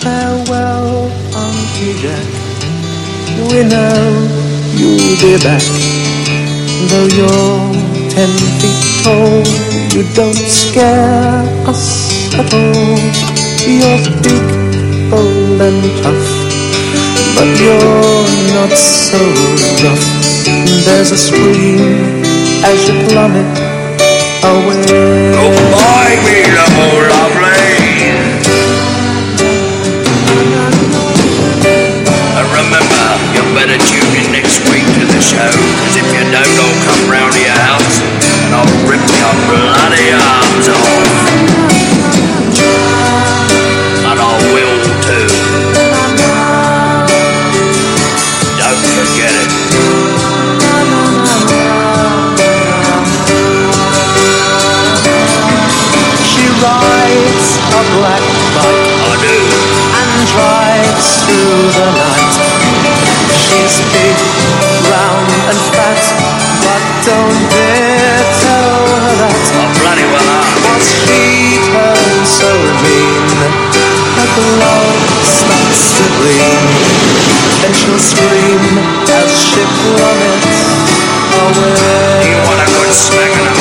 farewell, Aunty Jack. We know you'll be back. Though you're ten feet tall, you don't scare us at all. You're big, bold and tough, but you're not so rough. There's a scream as you plummet away. black night and drives through the night. She's big, round, and fat, but don't dare tell her that. Oh, bloody well, As she turns so lean, her glove starts to gleam. Then she'll scream as she plummets away. You want a good smacking